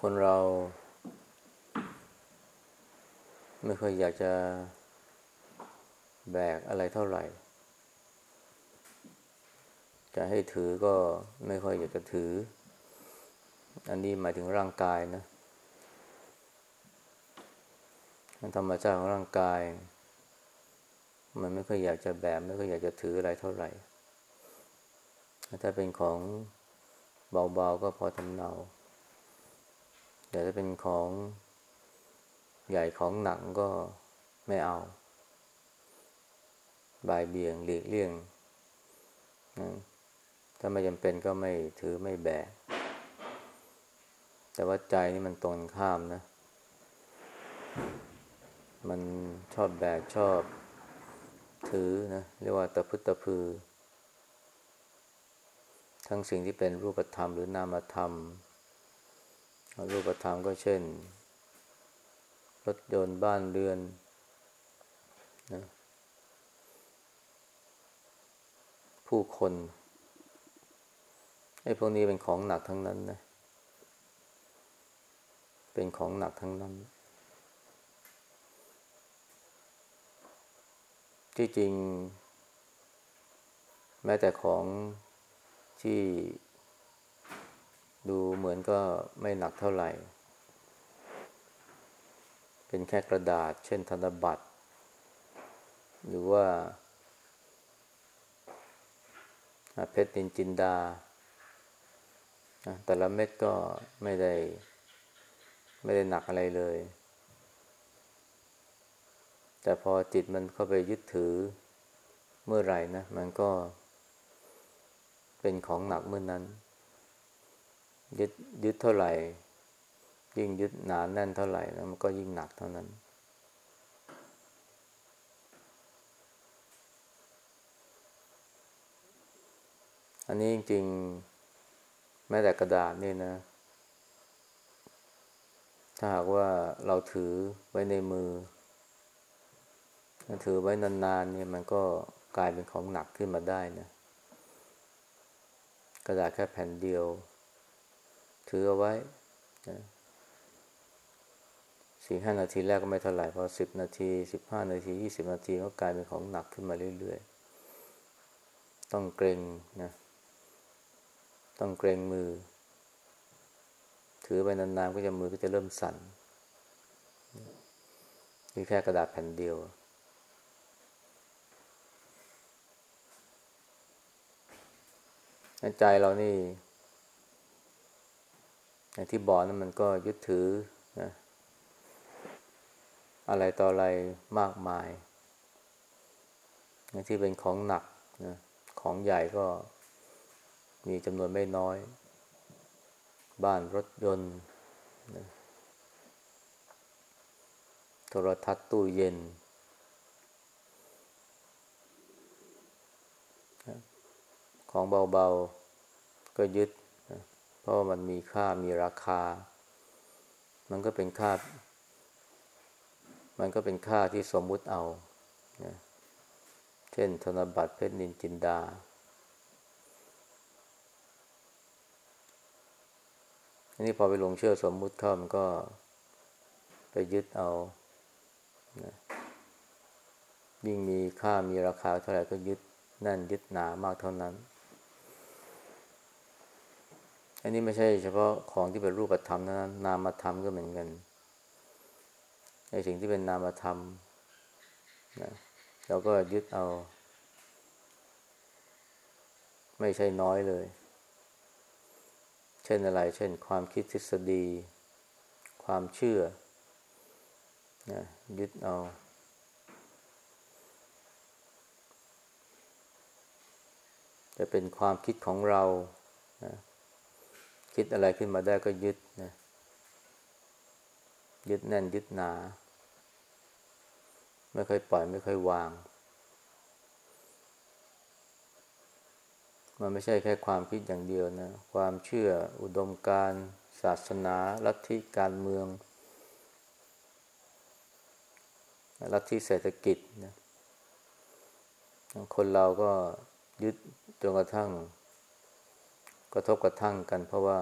คนเรา ไม่ค่อยอยากจะแบกอะไรเท่าไหร่ จะให้ถือก็ไม่ค่อยอยากจะถือ อันนี้หมายถึงร่างกายนะธรรมชาติของร่างกาย มันไม่ค่อยอยากจะแบกไม่ค่อยอยากจะถืออะไรเท่าไหร่ ถ้าเป็นของเบาๆก็พอทำเนา แต่ถ้าเป็นของใหญ่ของหนักก็ไม่เอา บายเบี่ยงหลีกเลี่ยงนะถ้าไม่จำเป็นก็ไม่ถือไม่แบก แต่ว่าใจนี่มันตรงข้ามนะ มันชอบแบกชอบถือนะเรียกว่าตะพึตะพือ ทั้งสิ่งที่เป็นรูปธรรมหรือนามธรรม รูปธรรมก็เช่น รถยนต์บ้านเรือนนะผู้คนไอ้พวกนี้เป็นของหนักทั้งนั้นนะ เป็นของหนักทั้งนั้น ที่จริง แม้แต่ของที่ ดูเหมือนก็ไม่หนักเท่าไหร่ เป็นแค่กระดาษ เช่นธนบัตร หรือว่าเพชรนินจินดา แต่ละเม็ดก็ไม่ได้ ไม่ได้หนักอะไรเลย แต่พอจิตมันเข้าไปยึดถือเมื่อไหร่นะ มันก็เป็นของหนักเมื่อนนั้น ยึดยึดเท่าไหร่ ยิ่งยึดหนานแน่นเท่าไหร่แล้วมันก็ยิ่งหนักเท่านั้น อันนี้จริงๆ แม้แต่กระดาษนี่นะ ถ้าหากว่าเราถือไว้ในมือถือไว้นานๆเนี่ยมันก็กลายเป็นของหนักขึ้นมาได้นะ กระดาษแค่แผ่นเดียว ถือเอาไว้สี่ห้านาทีแรกก็ไม่เท่าไหร่พอสิบนาทีสิบห้านาทียี่สิบนาทีก็กลายเป็นของหนักขึ้นมาเรื่อยๆ ต้องเกรงนะ ต้องเกรงมือ ถือไปนานๆก็จะมือก็จะเริ่มสั่นนี่แค่กระดาษแผ่นเดียว ใจเรานี่ อย่างที่บอกนั้นมันก็ยึดถือนะอะไรต่ออะไรมากมายที่เป็นของหนักนะของใหญ่ก็มีจำนวนไม่น้อย บ้านรถยนต์นะโทรทัศน์ตู้เย็น ของเบาๆ ก็ยึด เพราะมันมีค่ามีราคา มันก็เป็นค่า มันก็เป็นค่าที่สมมุติเอานะเช่น ธนบัตรเพชรนินจินดา อันนี้พอไปลงเชื่อสมมุติเข้ามันก็ไปยึดเอานะยิ่งมีค่ามีราคาเท่าไหร่ก็ยึดแน่นยึดหนามากเท่านั้น อันนี้ไม่ใช่เฉพาะของที่เป็นรูปธรรมนะนามธรรมก็เหมือนกันในสิ่งที่เป็นนามธรรมนะเราก็ยึดเอา ไม่ใช่น้อยเลย เช่นอะไร เช่น ความคิดทฤษฎี ความเชื่อนะยึดเอา จะเป็นความคิดของเรานะ คิดอะไรขึ้นมาได้ก็ยึดนะยึดแน่นยึดหนา ไม่ค่อยปล่อยไม่ค่อยวาง มันไม่ใช่แค่ความคิดอย่างเดียวนะ ความเชื่ออุดมการศาสนาลัทธิการเมืองลัทธิเศรษฐกิจนะคนเราก็ยึดจนกระทั่ง กระทบกระทั่งกัน เพราะว่า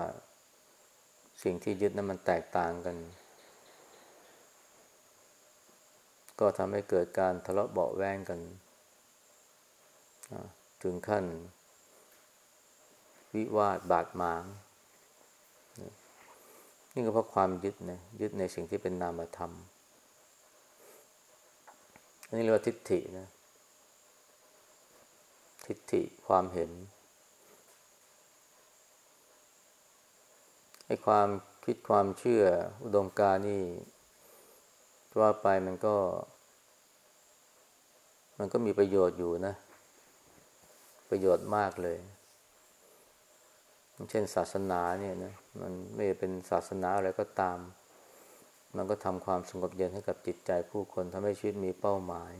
สิ่งที่ยึดนั้นมันแตกต่างกัน ก็ทำให้เกิดการทะเลาะเบาแวงกัน ถึงขั้น วิวาทบาดหมาง นี่ก็เพราะความยึดนะยึดในสิ่งที่เป็นนามธรรมอันนี้เรียกว่าทิฏฐินะ ทิฏฐิความเห็น ไอ้ความคิดความเชื่ออุดมการนี่ว่าไปมันก็ มันก็มีประโยชน์อยู่นะ ประโยชน์มากเลย เช่นศาสนาเนี่ยนะมันไม่เป็นศาสนาอะไรก็ตาม มันก็ทำความสงบเย็นให้กับจิตใจผู้คนทำให้ชีวิตมีเป้าหมาย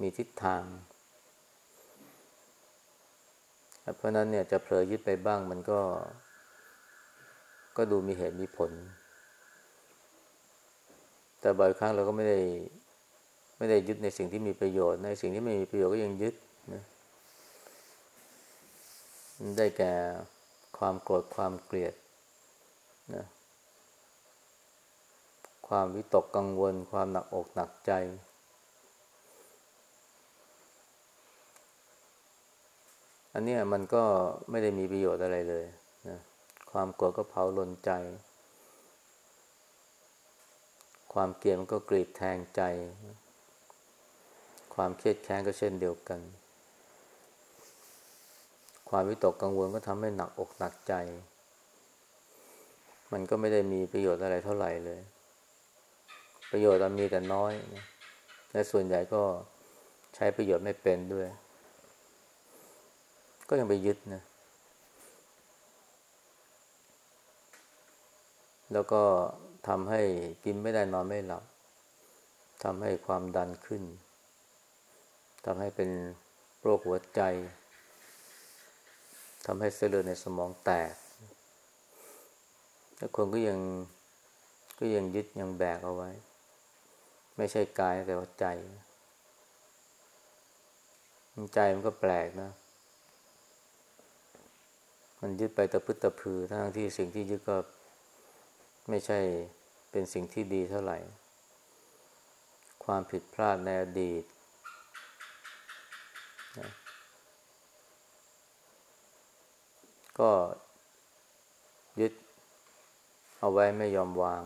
มีทิศทาง เพราะนั้นเนี่ยจะเผลอยึดไปบ้างมันก็ ก็ดูมีเหตุมีผล แต่บ่อยครั้งเราก็ไม่ได้ไม่ได้ยึดในสิ่งที่มีประโยชน์ ในสิ่งที่ไม่มีประโยชน์ก็ยังยึดนะได้แก่ความโกรธความเกลียดนะความวิตกกังวล ความหนักอกหนักใจ อันนี้มันก็ไม่ได้มีประโยชน์อะไรเลย ความโกรธก็เผาลนใจ ความเกลียดมันก็กรีดแทงใจ ความเครียดแค้นก็เช่นเดียวกัน ความวิตกกังวลก็ทำให้หนักอกหนักใจ มันก็ไม่ได้มีประโยชน์อะไรเท่าไหร่เลย ประโยชน์มันมีแต่น้อยและส่วนใหญ่ก็ใช้ประโยชน์ไม่เป็นด้วย ก็ยังไปยึดนะ แล้วก็ทำให้กินไม่ได้นอนไม่หลับทำให้ความดันขึ้นทำให้เป็นโรคหัวใจทำให้เส้นเลือดในสมองแตก แล้วคนก็ยังก็ยังยึดยังแบกเอาไว้ ไม่ใช่กายแต่ว่าใจ ใจมันก็แปลกนะ มันยึดไปตะพึดตะพือทั้งที่สิ่งที่ยึดก็ ไม่ใช่เป็นสิ่งที่ดีเท่าไหร่ ความผิดพลาดในอดีตนะก็ยึดเอาไว้ไม่ยอมวาง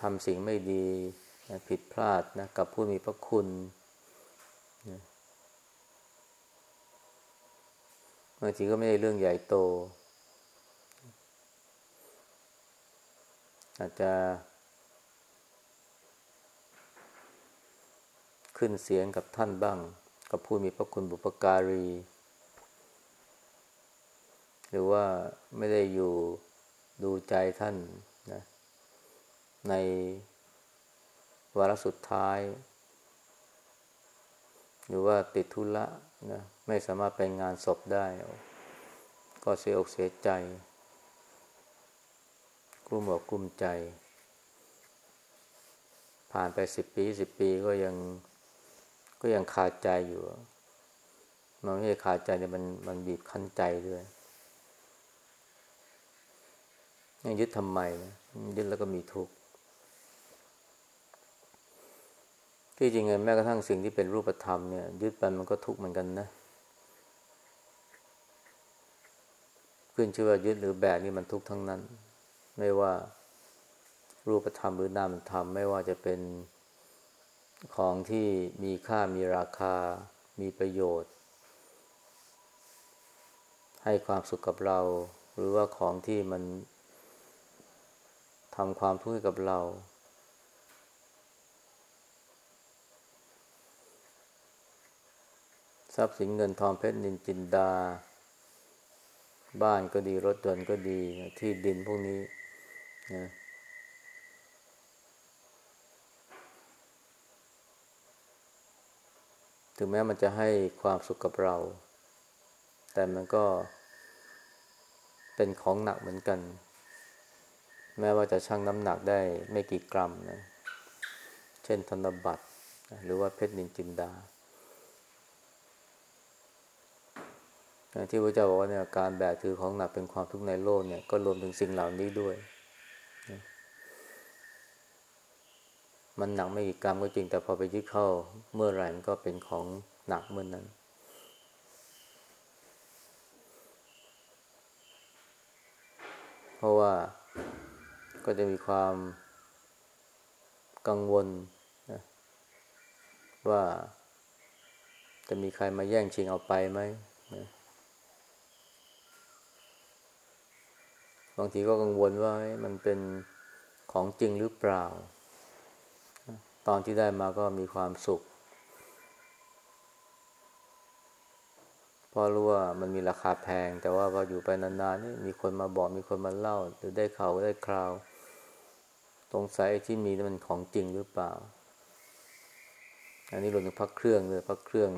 ทำสิ่งไม่ดีนะผิดพลาดนะกับผู้มีพระคุณนะบางทีก็ไม่ได้เรื่องใหญ่โต อาจจะขึ้นเสียงกับท่านบ้าง กับผู้มีพระคุณบุปการี หรือว่าไม่ได้อยู่ดูใจท่านนะในวาระสุดท้าย หรือว่าติดธุระนะไม่สามารถไปงานศพได้ ก็เสียอกเสียใจ ลุ้มอกกลุ้มใจ ผ่านไปสิบปีสิบปีก็ยังก็ยังคาดใจอยู่มันไม่ใช่คาดใจแต่มันมันบีบคั้นใจด้วยยังยึดทำไมนะยึดแล้วก็มีทุกข์ที่จริงไงแม้กระทั่งสิ่งที่เป็นรูปธรรมเนี่ย ยึดไปมันก็ทุกข์เหมือนกันนะขึ้นชื่อว่ายึดหรือแบกนี่มันทุกข์ทั้งนั้น ไม่ว่ารูปธรรมหรือนามธรรม ไม่ว่าจะเป็นของที่มีค่ามีราคา มีประโยชน์ ให้ความสุขกับเรา หรือว่าของที่มันทำความทุกข์กับเรา ทรัพย์สินเงินทองเพชรนินจินดา บ้านก็ดีรถยนต์ก็ดีที่ดินพวกนี้ นะถึงแม้มันจะให้ความสุขกับเรา แต่มันก็เป็นของหนักเหมือนกัน แม้ว่าจะชั่งน้ำหนักได้ไม่กี่กรัมนะ เช่นธนบัตรหรือว่าเพชรนินจินดาที่พระเจ้าบอกว่าเนี่ยการแบกถือของหนักเป็นความทุกข์ในโลกเนี่ยก็รวมถึงสิ่งเหล่านี้ด้วย มันหนักไม่กี่กรรมก็จริง แต่พอไปยึดเข้าเมื่อไหร่มันก็เป็นของหนักเมื่อนนั้น เพราะว่าก็จะมีความกังวลนะว่าจะมีใครมาแย่งชิงเอาไปไหมนะบางทีก็กังวลว่ามันเป็นของจริงหรือเปล่า ตอนที่ได้มาก็มีความสุขเพราะรู้ว่ามันมีราคาแพง แต่ว่าพออยู่ไปนานๆนี่มีคนมาบอกมีคนมาเล่า หรือได้ข่าวได้คราวตรงสายที่มีนี่มันของจริงหรือเปล่า อันนี้รวมถึงพักเครื่องเลยพักเครื่อง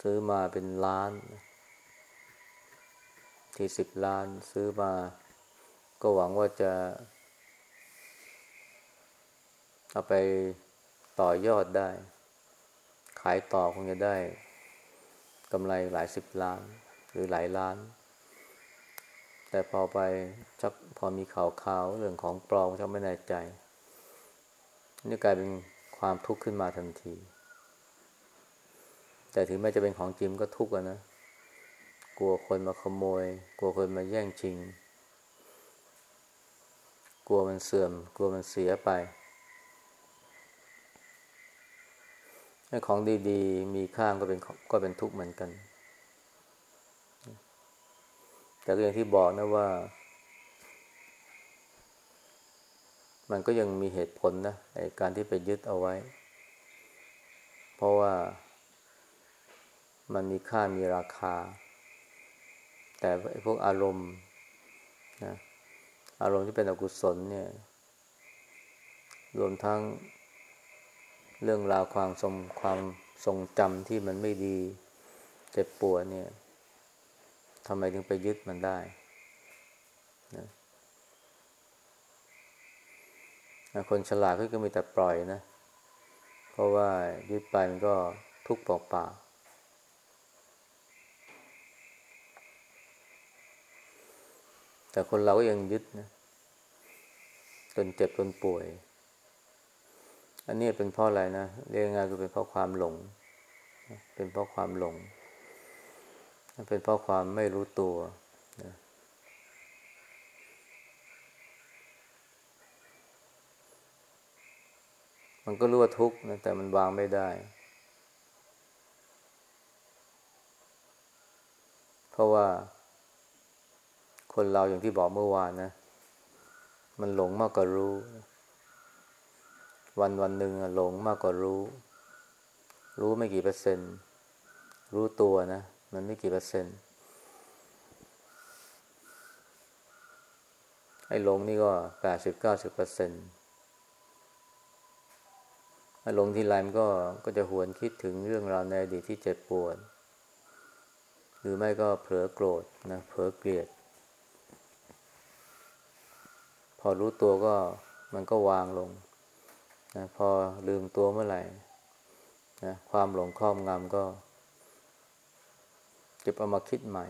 ซื้อมาเป็นล้าน ที่สิบล้านซื้อมา ก็หวังว่าจะ เอาไปต่อยอดได้ ขายต่อคงจะได้กำไรหลายสิบล้าน หรือหลายล้าน แต่พอไปชักพอมีข่าวข่าวเรื่องของปลอมชักไม่แน่ใจ นี่กลายเป็นความทุกข์ขึ้นมาทันที แต่ถึงแม้จะเป็นของจริงก็ทุกข์นะ กลัวคนมาขโมย กลัวคนมาแย่งชิง กลัวมันเสื่อม กลัวมันเสียไป ของดีๆ มีค่าก็เป็นก็เป็นทุกข์เหมือนกัน แต่ก็อย่างที่บอกนะว่า มันก็ยังมีเหตุผลนะในการที่ไปยึดเอาไว้ เพราะว่ามันมีค่ามีราคา แต่พวกอารมณ์นะอารมณ์ที่เป็นอกุศลเนี่ย รวมทั้ง เรื่องราวความทรงความทรงจำที่มันไม่ดีเจ็บปวดเนี่ยทำไมถึงไปยึดมันได้นะคนฉลาดก็มีแต่ปล่อยนะ เพราะว่ายึดไปมันก็ทุกข์เปล่าๆแต่คนเราก็ยังยึดนะจนเจ็บจนป่วย อันนี้เป็นเพราะอะไรนะเรียกง่ายคือเป็นเพราะความหลง เป็นเพราะความหลง เป็นเพราะความไม่รู้ตัวนะมันก็รู้ว่าทุกข์นะแต่มันวางไม่ได้ เพราะว่า คนเราอย่างที่บอกเมื่อวานนะ มันหลงมากกว่ารู้ วันวันหนึ่งหลงมากกว่ารู้ รู้ไม่กี่เปอร์เซ็นต์ รู้ตัวนะ มันไม่กี่เปอร์เซ็นต์ ไอ้หลงนี่ก็แปดสิบเก้าสิบเปอร์เซ็นต์ไอ้หลงที่ไรมันก็ก็จะหวนคิดถึงเรื่องราวในอดีตที่เจ็บปวด หรือไม่ก็เผลอโกรธนะเผลอเกลียด พอรู้ตัวก็มันก็วางลง นะพอลืมตัวเมื่อไหร่นะความหลงครอบงำก็จะเอามาคิดใหม่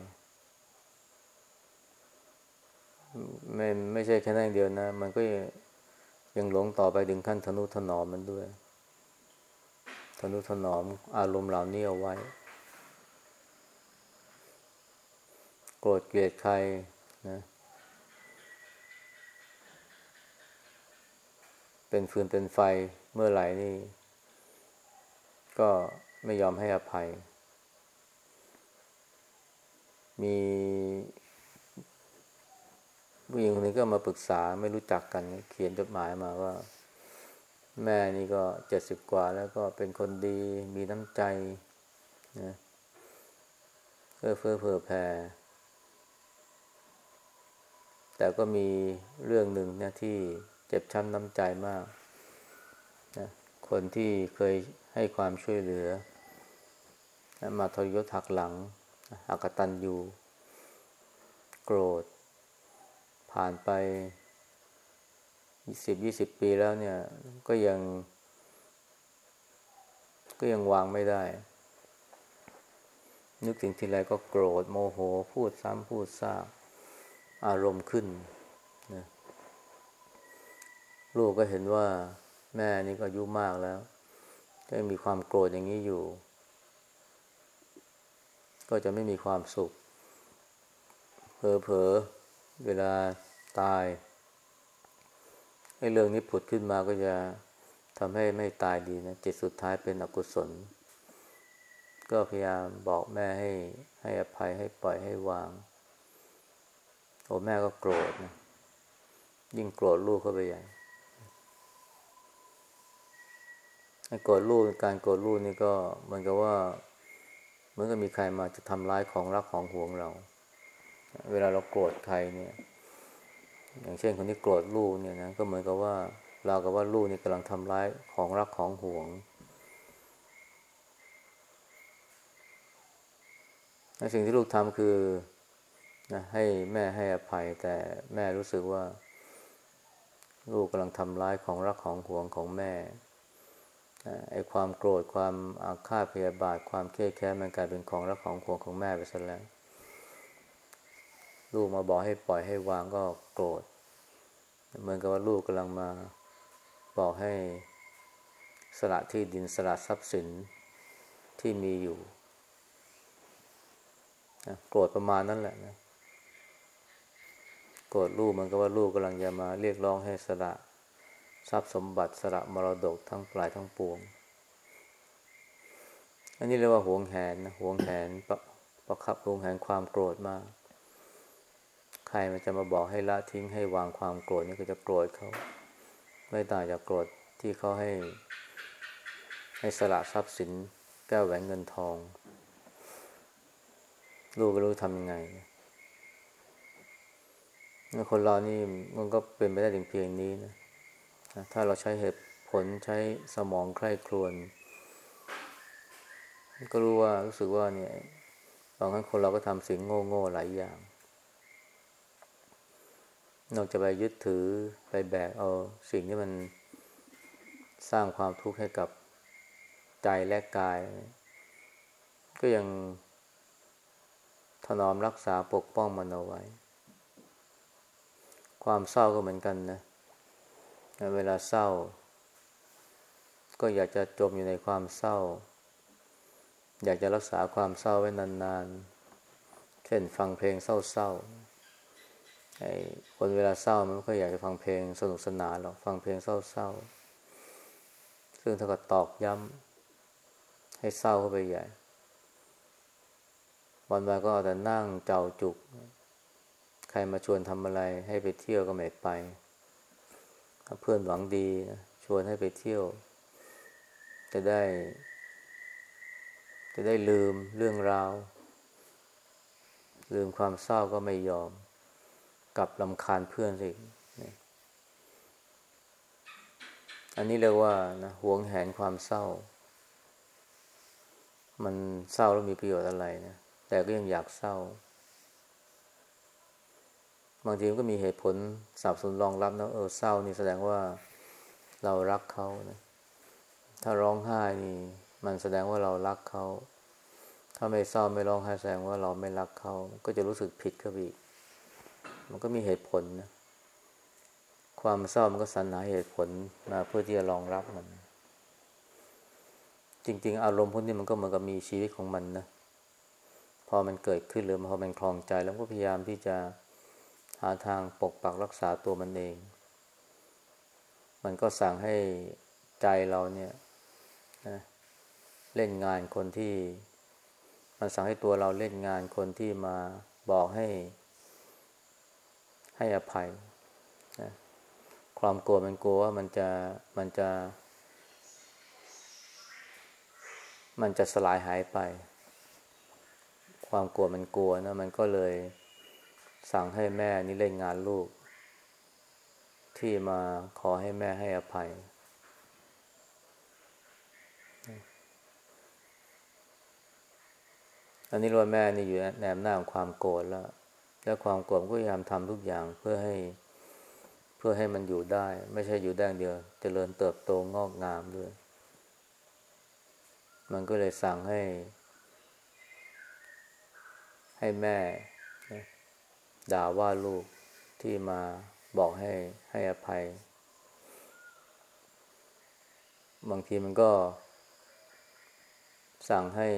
ไม่ไม่ใช่แค่นั้นเดียวนะ มันก็ยังหลงต่อไปถึงขั้นทนุถนอมมันด้วยทนุถนอมอารมณ์เหล่านี้เอาไว้ โกรธเกลียดใครนะ เป็นฟืนเป็นไฟเมื่อไหร่นี่ ก็ไม่ยอมให้อภัย มีผู้หญิงคนนี้ก็มาปรึกษาไม่รู้จักกัน เขียนจดหมายมาว่า แม่นี่ก็เจ็ดสิบกว่าแล้วก็เป็นคนดีมีน้ำใจนะเพื่อเฟื่อเผื่อแผ่แต่ก็มีเรื่องหนึ่งนี่ยที่ เจ็บช้ำน้ำใจมากนะคนที่เคยให้ความช่วยเหลือ มาทรยศหักหลังอักตันอยู่โกรธ ผ่านไปสิบยี่สิบปีแล้วเนี่ย ก็ยัง ก็ยังวางไม่ได้ นึกถึงทีไรก็โกรธโมโห พูดซ้ำพูดซากอารมณ์ขึ้น ลูกก็เห็นว่าแม่นี่ก็อายุมากแล้วจะมีความโกรธอย่างนี้อยู่ ก็จะไม่มีความสุขเผลอๆเวลาตายไอ้เรื่องนี้ผุดขึ้นมาก็จะทำให้ไม่ตายดีนะจิตสุดท้ายเป็นอกุศล ก็พยายามบอกแม่ให้ให้อภัยให้ปล่อยให้วาง โอ้แม่ก็โกรธนะยิ่งโกรธลูกเข้าไปใหญ่ โกรธลูกการโกรธลูกนี่ก็เหมือนกับว่าเหมือนกับมีใครมาจะทำร้ายของรักของห่วงเรา เวลาเราโกรธใครเนี่ย อย่างเช่นคนที่โกรธลูกเนี่ยนะก็เหมือนกับว่า เรากับว่าลูกนี่กำลังทำร้ายของรักของห่วงสิ่งที่ลูกทำคือนะให้แม่ให้อภัยแต่แม่รู้สึกว่า ลูกกำลังทำร้ายของรักของห่วงของแม่ ไอ้ความโกรธความอาฆาตพยาบาท ความเครียดแค้นมันกลายเป็นของรักของห่วงของแม่ไปซะแล้ว ลูกมาบอกให้ปล่อยให้วางก็โกรธ เหมือนกับว่าลูกกำลังมาบอกให้สละที่ดินสละทรัพย์สินที่มีอยู่โกรธประมาณนั้นแหละนะโกรธลูกมันก็ว่าลูกกำลังจะมาเรียกร้องให้สละ ทรัพย์สมบัติสละมรดกทั้งปลายทั้งปวง อันนี้เรียกว่าหวงแหนนะหวงแหนประประคับหวงแหนความโกรธมาก ใครมันจะมาบอกให้ละทิ้งให้วางความโกรธนี่ก็จะโกรธเขา ไม่ต่างจากโกรธที่เขาให้ ให้สละทรัพย์สินแก้วแหวนเงินทอง ลูกไม่รู้ทำยังไงคนเรานี่มันก็เป็นไปได้ถึงเพียงนี้นะ ถ้าเราใช้เหตุผลใช้สมองใคร่ครวญก็รู้ว่ารู้สึกว่าเนี่ยบางครั้งคนเราก็ทำสิ่งโง่โง่หลายอย่าง นอกจากไปยึดถือไปแบกเอาสิ่งที่มันสร้างความทุกข์ให้กับใจและกาย ก็ยังถนอมรักษาปกป้องมันเอาไว้ ความเศร้าก็เหมือนกันนะ เวลาเศร้า ก็อยากจะจมอยู่ในความเศร้า อยากจะรักษาความเศร้าไว้นานๆ เช่นฟังเพลงเศร้าๆไอ้คนเวลาเศร้ามันไม่ค่อยอยากจะฟังเพลงสนุกสนานหรอกฟังเพลงเศร้าๆ ซึ่งถ้าก็ตอกย้ำให้เศร้าเข้าไปใหญ่ วันวันก็เอาแต่นั่งเจ้าจุก ใครมาชวนทำอะไรให้ไปเที่ยวก็ไม่ไป เพื่อนหวังดีนะชวนให้ไปเที่ยว จะได้ จะได้ลืมเรื่องราว ลืมความเศร้าก็ไม่ยอมกลับลำคาญเพื่อนสิอันนี้เรียกว่านะหวงแหนความเศร้า มันเศร้าแล้วมีประโยชน์อะไรนะแต่ก็ยังอยากเศร้า บางทีมันก็มีเหตุผลสับสนรองรับนะเออเศร้านี่แสดงว่าเรารักเขานะถ้าร้องไห้นี่มันแสดงว่าเรารักเขา ถ้าไม่เศร้าไม่ร้องไห้แสดงว่าเราไม่รักเขา ก็จะรู้สึกผิดก็อีก มันก็มีเหตุผลนะ ความเศร้ามันก็สรรหาเหตุผลมาเพื่อที่จะรองรับมัน จริง ๆ อารมณ์พวกนี้มันก็เหมือนกับมีชีวิตของมันนะ พอมันเกิดขึ้นหรือพอมันคลองใจแล้วก็พยายามที่จะ หาทางปกปักรักษาตัวมันเอง มันก็สั่งให้ใจเราเนี่ยนะเล่นงานคนที่ มันสั่งให้ตัวเราเล่นงานคนที่มาบอกให้ ให้อภัยนะความกลัวมันกลัวว่ามันจะมันจะ มันจะสลายหายไป ความกลัวมันกลัวนะ มันก็เลย สั่งให้แม่นี่เล่นงานลูก ที่มาขอให้แม่ให้อภัย อันนี้รอยแม่นี่อยู่แนมหน้าของความโกรธแล้ว แล้วความโกรธก็พยายามทำทุกอย่างเพื่อให้เพื่อให้มันอยู่ได้ ไม่ใช่อยู่ได้เดียวจเจริญเติบโตงอกงามด้วย มันก็เลยสั่งให้ ให้แม่ ด่าว่าลูกที่มาบอกให้ให้อภัย บางทีมันก็ สั่งให้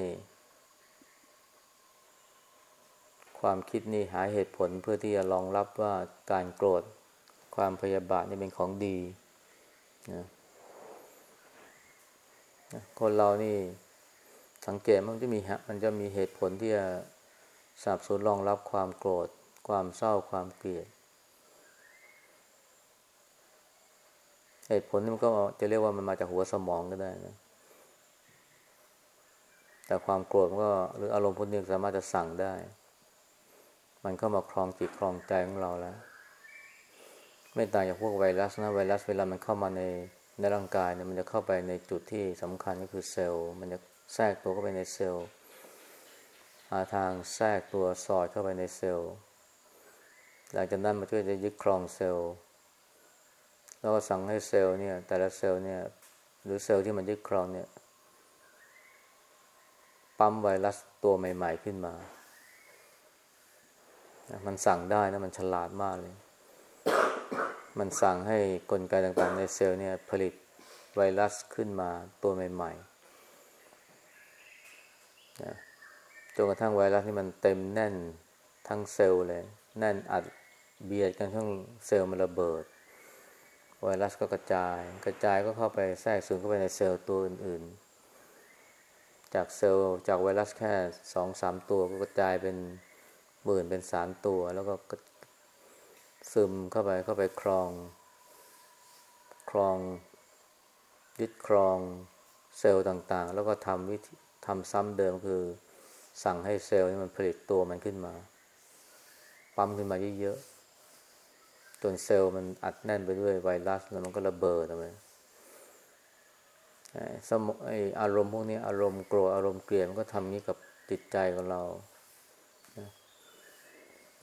ความคิดนี่หาเหตุผลเพื่อที่จะรองรับว่าการโกรธความพยาบาทนี่เป็นของดีนะคนเรานี่สังเกตมันจะมีมันจะมีเหตุผลที่จะสนับสนุนรองรับความโกรธ ความเศร้าความเกลียดเหตุผลนี่มันก็จะเรียกว่ามันมาจากหัวสมองก็ได้นะ แต่ความโกรธมันก็หรืออารมณ์พวกนี้สามารถจะสั่งได้ มันเข้ามาครองจิตครองใจของเราแล้ว ไม่ต่างจากพวกไวรัสนะไวรัสเวลามันเข้ามาในในร่างกายเนี่ยมันจะเข้าไปในจุดที่สำคัญก็คือเซลล์ มันจะแทรกตัวเข้าไปในเซลล์หาทางแทรกตัวสอดเข้าไปในเซลล์ หลังจากนั้นมันก็จะยึดครองเซลล์ แล้วก็สั่งให้เซลล์เนี่ย แต่ละเซลล์เนี่ย หรือเซลล์ที่มันยึดครองเนี่ย ปั๊มไวรัสตัวใหม่ ๆ ขึ้นมา มันสั่งได้นะ มันฉลาดมากเลย มันสั่งให้กลไกต่างๆ ในเซลล์เนี่ย ผลิตไวรัสขึ้นมาตัวใหม่ๆนะจนกระทั่งไวรัสที่มันเต็มแน่นทั้งเซลล์เลย แน่นอัดเบียดกันทั้งเซลล์มันระเบิด ไวรัสก็กระจาย กระจายก็เข้าไปแทรกซึมเข้าไปในเซลล์ตัวอื่นๆ จากเซลล์จากไวรัสแค่สองสามตัวก็กระจายเป็นหมื่นเป็นสามตัว แล้วก็ซึมเข้าไปเข้าไปครอง ครอง ยึดครองเซลล์ต่างๆ แล้วก็ทำวิธีทำซ้ำเดิมคือสั่งให้เซลล์นี่มันผลิตตัวมันขึ้นมา ปั๊มขึ้นมาเยอะๆจนเซลล์มันอัดแน่นไปด้วยไวรัส แล้วมันก็ระเบิดออกมสมไออารมณ์พวกนี้อารมณ์โกรธอารมณ์เกลียดมันก็ทำนี้กับจิตใจของเรา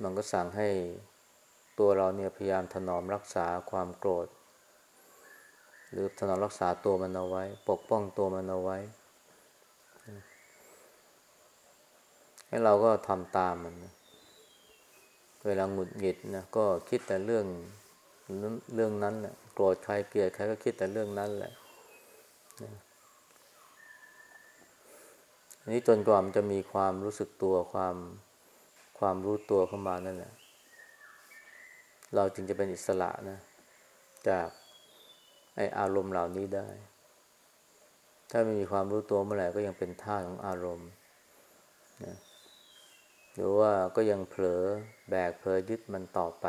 มันก็สั่งให้ตัวเราเนี่ยพยายามถนอมรักษาความโกรธ หรือถนอมรักษาตัวมันเอาไว้ ปกป้องตัวมันเอาไว้ ให้เราก็ทำตามมันนะ เวลาหงุดหงิดนะก็คิดแต่เรื่องเรื่องนั้นแหละโกรธใครเกลียดใครก็คิดแต่เรื่องนั้นแหละนี้จนกว่ามันจะมีความรู้สึกตัวความความรู้ตัวเข้ามานั่นแหละ เราจึงจะเป็นอิสระนะ จากไออารมณ์เหล่านี้ได้ ถ้าไม่มีความรู้ตัวเมื่อไหร่ก็ยังเป็นท่าของอารมณ์นะหรือว่าก็ยังเผลอ แบกเผลอยึดมันต่อไป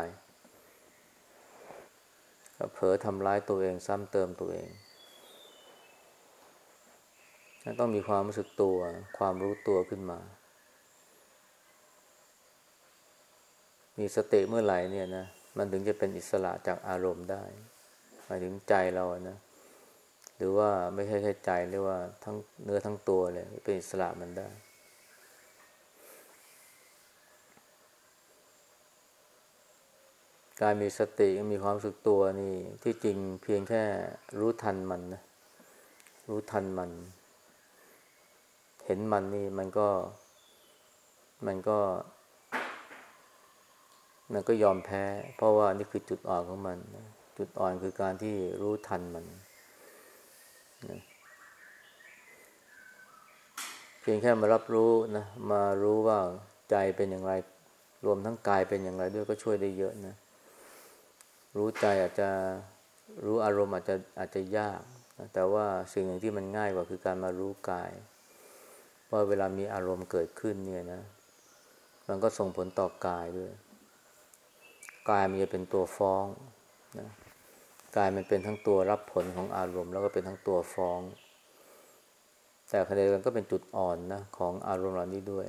เผลอทำร้ายตัวเองซ้ำเติมตัวเอง ต้องมีความรู้สึกตัวความรู้ตัวขึ้นมา มีสติเมื่อไหร่เนี่ยนะมันถึงจะเป็นอิสระจากอารมณ์ได้หมายถึงใจเรานะหรือว่าไม่ใช่แค่ใจเรียกว่าทั้งเนื้อทั้งตัวเลยเป็นอิสระมันได้ การมีสติมีความสึกตัวนี่ ที่จริงเพียงแค่รู้ทันมันนะรู้ทันมัน เห็นมันนี่มันก็ มันก็ มันก็ยอมแพ้ เพราะว่านี่คือจุดอ่อนของมัน จุดอ่อนคือการที่รู้ทันมันนะเพียงแค่มารับรู้นะมารู้ว่าใจเป็นอย่างไร รวมทั้งกายเป็นอย่างไรด้วยก็ช่วยได้เยอะนะ รู้ใจอาจจะรู้อารมณ์อาจจะอาจจะยากแต่ว่าสิ่งหนึ่งที่มันง่ายกว่าคือการมารู้กายว่าเวลามีอารมณ์เกิดขึ้นเนี่ยนะ มันก็ส่งผลต่อกายด้วย กายมันจะเป็นตัวฟ้องนะกายมันเป็นทั้งตัวรับผลของอารมณ์ แล้วก็เป็นทั้งตัวฟ้อง แต่ขณะเดียวกันก็เป็นจุดอ่อนนะของอารมณ์เหล่านี้ด้วย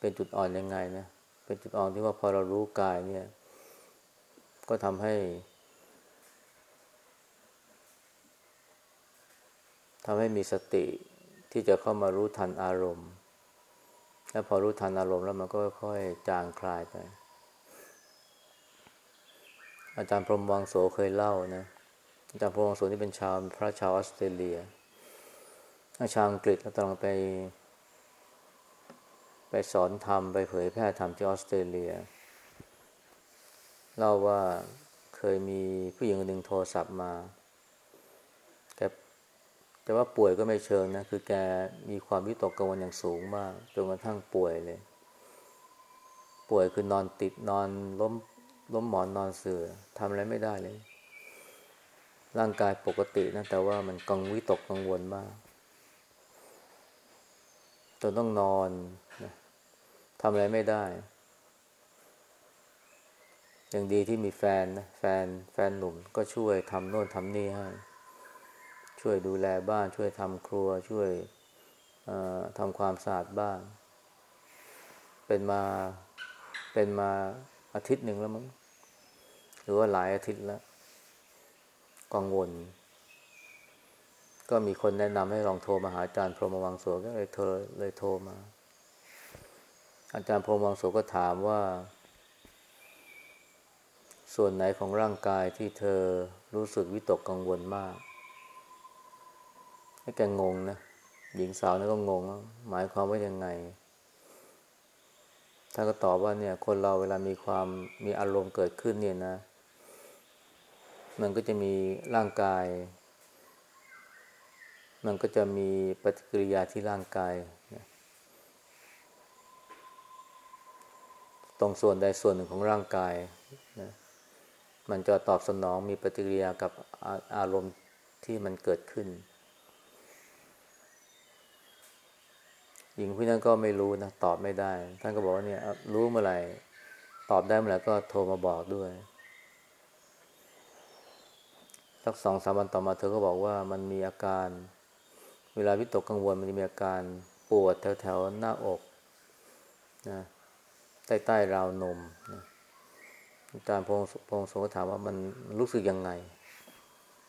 เป็นจุดอ่อนยังไงนะ เป็นจุดอ่อนที่ว่าพอเรารู้กายเนี่ย ก็ทำให้ทำให้มีสติที่จะเข้ามารู้ทันอารมณ์ แล้วพอรู้ทันอารมณ์แล้วมันก็ค่อยจางคลายไป อาจารย์พรหมวังโสเคยเล่านะ อาจารย์พรหมวังโสที่เป็นชาวพระชาวออสเตรเลียชาวอังกฤษแล้วตอนไป ไปสอนธรรม ไปเผยแพร่ธรรมที่ออสเตรเลีย เล่าว่าเคยมีผู้หญิงคนหนึ่งโทรศัพท์มาแกแต่ว่าป่วยก็ไม่เชิงนะ คือแกมีความวิตกกังวลอย่างสูงมากจนกระทั่งป่วยเลย ป่วยคือนอนติดนอนล้มล้มหมอนนอนเสือทำอะไรไม่ได้เลย ร่างกายปกตินะ แต่ว่ามันกังวิตกกังวลมากจนต้องนอนนะทำอะไรไม่ได้ ยังดีที่มีแฟนนะแฟนแฟนหนุ่มก็ช่วยทำโน่นทำนี่ให้ ช่วยดูแลบ้าน ช่วยทำครัวช่วยทำความสะอาดบ้าน เป็นมาเป็นมาอาทิตย์หนึ่งแล้วมั้งหรือว่าหลายอาทิตย์แล้วกังวล ก็มีคนแนะนำให้ลองโทรมาหาอาจารย์พรหมวังโสก็เลยเธอเลยโทรมา อาจารย์พรหมวังโสก็ถามว่า ส่วนไหนของร่างกายที่เธอรู้สึกวิตกกังวลมาก ให้แกงงนะ หญิงสาวนี่ก็งง หมายความว่ายังไงท่านก็ตอบว่าเนี่ย คนเราเวลามีความมีอารมณ์เกิดขึ้นเนี่ยนะ มันก็จะมีร่างกาย มันก็จะมีปฏิกิริยาที่ร่างกายตรงส่วนใดส่วนหนึ่งของร่างกายนะ มันจะตอบสนองมีปฏิกิริยากับอาอารมณ์ที่มันเกิดขึ้น หญิงพี่นั้นก็ไม่รู้นะตอบไม่ได้ ท่านก็บอกว่าเนี่ยรู้เมื่อไหร่ ตอบได้เมื่อไหร่ก็โทรมาบอกด้วยสักสองสามวันต่อมาเธอก็บอกว่ามันมีอาการ เวลาวิตกกังวลมันจะมีอาการปวดแถวแถวหน้าอกนะใต้ใต้ราวนมนะ อาจารย์พงพงศก็ถามว่ามันรู้สึกยังไง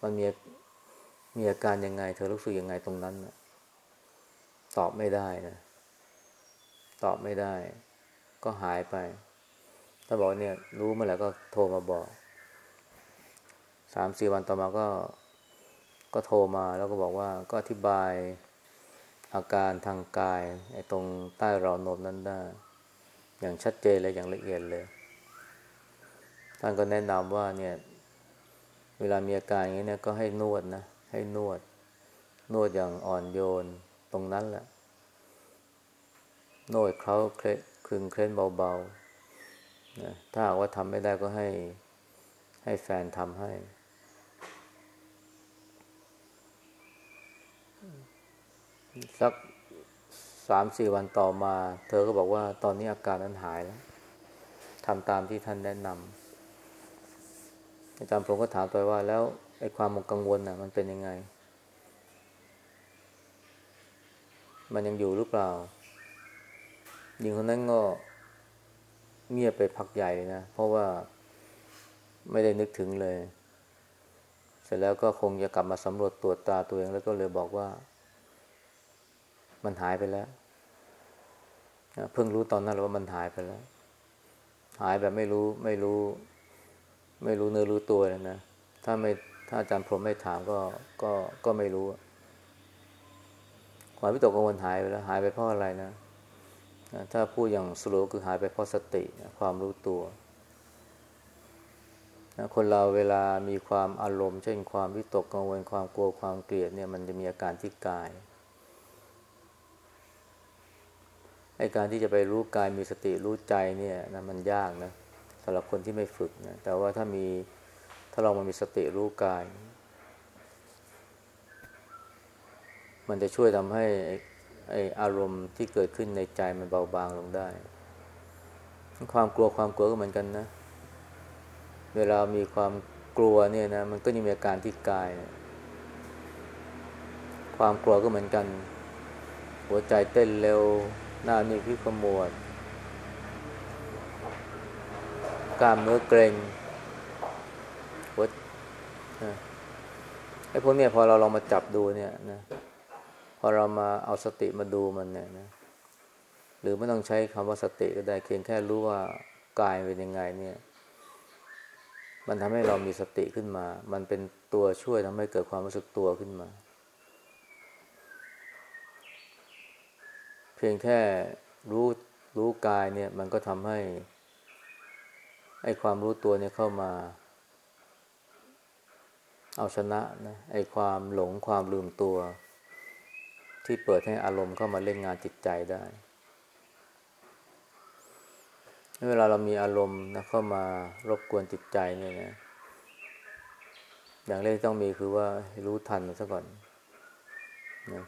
มันมีมีอาการยังไง เธอรู้สึกยังไงตรงนั้นนะตอบไม่ได้นะ ตอบไม่ได้ ก็หายไป ถ้าบอกเนี่ย รู้เมื่อไหร่ก็โทรมาบอก สามสี่วันต่อมาก็ ก็โทรมาแล้วก็บอกว่าก็อธิบายอาการทางกายไอ้ตรงใต้ราวนมนั้นได้ อย่างชัดเจนเลยอย่างละเอียดเลย ท่านก็แนะนำว่าเนี่ย เวลามีอาการอย่างนี้เนี่ยก็ให้นวดนะ ให้นวด นวดอย่างอ่อนโยนตรงนั้นแหละน้ยเขาเคลคึงเคล้นเบาๆนะถ้าหากว่าทำไม่ได้ก็ให้ ให้แฟนทำให้ สักสามสี่วันต่อมา เธอก็บอกว่าตอนนี้อาการนั้นหายแล้วทำตามที่ท่านแนะนำ อาจารย์ผมก็ถามไปว่าแล้วไอ้ความกังวลน่ะ มันเป็นยังไง มันยังอยู่หรือเปล่าหญิงคนนั้นก็เงียบไปพักใหญ่นะเพราะว่าไม่ได้นึกถึงเลย เสร็จแล้วก็คงจะกลับมาสำรวจตรวจตาตัวเองแล้วก็เลยบอกว่า มันหายไปแล้วเพิ่งรู้ตอนนั้นว่ามันหายไปแล้ว หายแบบไม่รู้ไม่รู้ ไม่รู้เนื้อรู้ตัวเลยนะ ถ้าไม่ถ้าอาจารย์พรมไม่ถามก็ก็ก็ไม่รู้ ความวิตกกังวลหายไปแล้ว หายไปเพราะอะไรนะ ถ้าพูดอย่างสรุปคือหายไปเพราะสติ ความรู้ตัวคนเราเวลามีความอารมณ์ เช่นความวิตกกังวลความกลัวความเกลียดเนี่ยมันจะมีอาการที่กายไอการที่จะไปรู้กายมีสติรู้ใจเนี่ยนะมันยากนะำหรับคนที่ไม่ฝึกนะ แต่ว่าถ้ามีถ้าเรามามีสติรู้กาย มันจะช่วยทำให้ไออารมณ์ที่เกิดขึ้นในใจมันเบาบางลงได้ ความกลัวความกลัวก็เหมือนกันนะ เวลามีความกลัวเนี่ยนะ มันก็จะมีอาการที่กายนะความกลัวก็เหมือนกัน หัวใจเต้นเร็ว หน้านี่พิขมวด กล้ามเนื้อเกร็งหัวไอ้พวกเนี้ยพอเราลองมาจับดูเนี่ยนะพอเรามาเอาสติมาดูมันเนี่ยนะหรือไม่ต้องใช้คำว่าสติก็ได้เพียงแค่รู้ว่ากายเป็นยังไงเนี่ย มันทำให้เรามีสติขึ้นมา มันเป็นตัวช่วยทำให้เกิดความรู้สึกตัวขึ้นมา เพียงแค่รู้รู้กายเนี่ย มันก็ทำให้ ไอ้ความรู้ตัวเนี่ยเข้ามา เอาชนะนะไอ้ความหลงความลืมตัว ที่เปิดให้อารมณ์เข้ามาเล่นงานจิตใจได้เวลาเรามีอารมณ์นะเข้ามารบกวนจิตใจเนี่ยนะอย่างแรกที่ต้องมีคือว่ารู้ทันมันซะก่อนนะ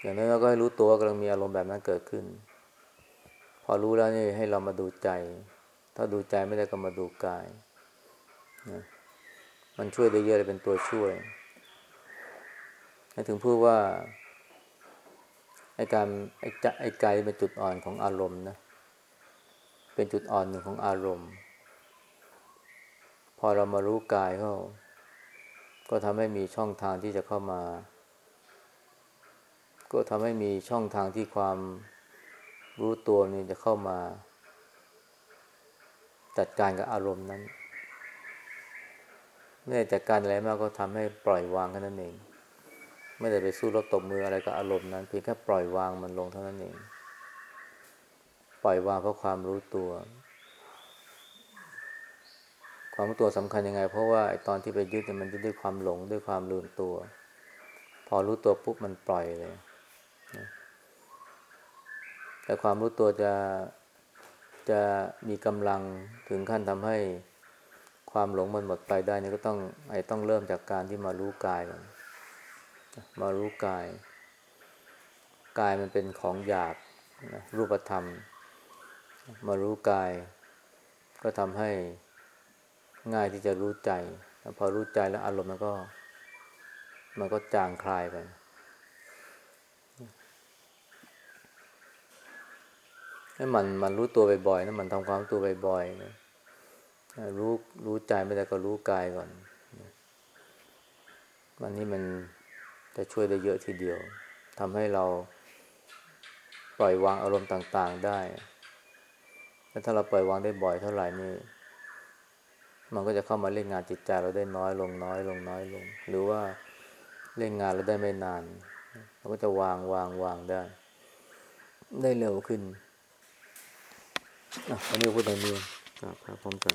อย่างนั้นเราก็ให้รู้ตัวว่ากำลังมีอารมณ์แบบนั้นเกิดขึ้น พอรู้แล้วนี่ให้เรามาดูใจ ถ้าดูใจไม่ได้ก็มาดูกายนะมันช่วยได้เยอะเลยเป็นตัวช่วยถึงพูดว่าไอ้การไอ้ใจไอ้กายเป็นจุดอ่อนของอารมณ์นะเป็นจุดอ่อนหนึ่งของอารมณ์ พอเรามารู้กายเขาก็ทำให้มีช่องทางที่จะเข้ามา ก็ทำให้มีช่องทางที่ความรู้ตัวนี้จะเข้ามา จัดการกับอารมณ์นั้นไม่ได้จัดการอะไรมากก็ทำให้ปล่อยวางแค่นั้นเอง ไม่ได้ไปสู้รบตบมืออะไรกับอารมณ์นั้นเพียงแค่ปล่อยวางมันลงเท่านั้นเอง ปล่อยวางเพราะความรู้ตัว ความรู้ตัวสำคัญยังไง เพราะว่าไอตอนที่ไปยึดมันยึดด้วยความหลงด้วยความลืมตัว พอรู้ตัวปุ๊บมันปล่อยเลยแต่ความรู้ตัวจะ จะมีกำลังถึงขั้นทำให้ความหลงมันหมดไปได้นี่ก็ต้องไอ้ต้องเริ่มจากการที่มารู้กายก่อนมารู้กาย กายมันเป็นของหยาบนะรูปธรรม มารู้กาย ก็ทำให้ง่ายที่จะรู้ใจ พอรู้ใจแล้วอารมณ์มันก็ มันก็จางคลายไป ให้มันมันรู้ตัวบ่อยๆนะมันทำความตัวบ่อยๆนะรู้รู้ใจไม่ได้ก็รู้กายก่อนมันนี่มันจะช่วยได้เยอะทีเดียวทำให้เราปล่อยวางอารมณ์ต่าง ๆได้แล้วถ้าเราปล่อยวางได้บ่อยเท่าไหร่นี่มันก็จะเข้ามาเล่นงานจิตใจเราได้น้อยลงน้อยลงน้อยลง หรือว่าเล่นงานเราได้ไม่นาน เราก็จะวางวางวางได้ ได้เร็วขึ้น อะวันนี้พูดตรงนี้ครับพร้อมกัน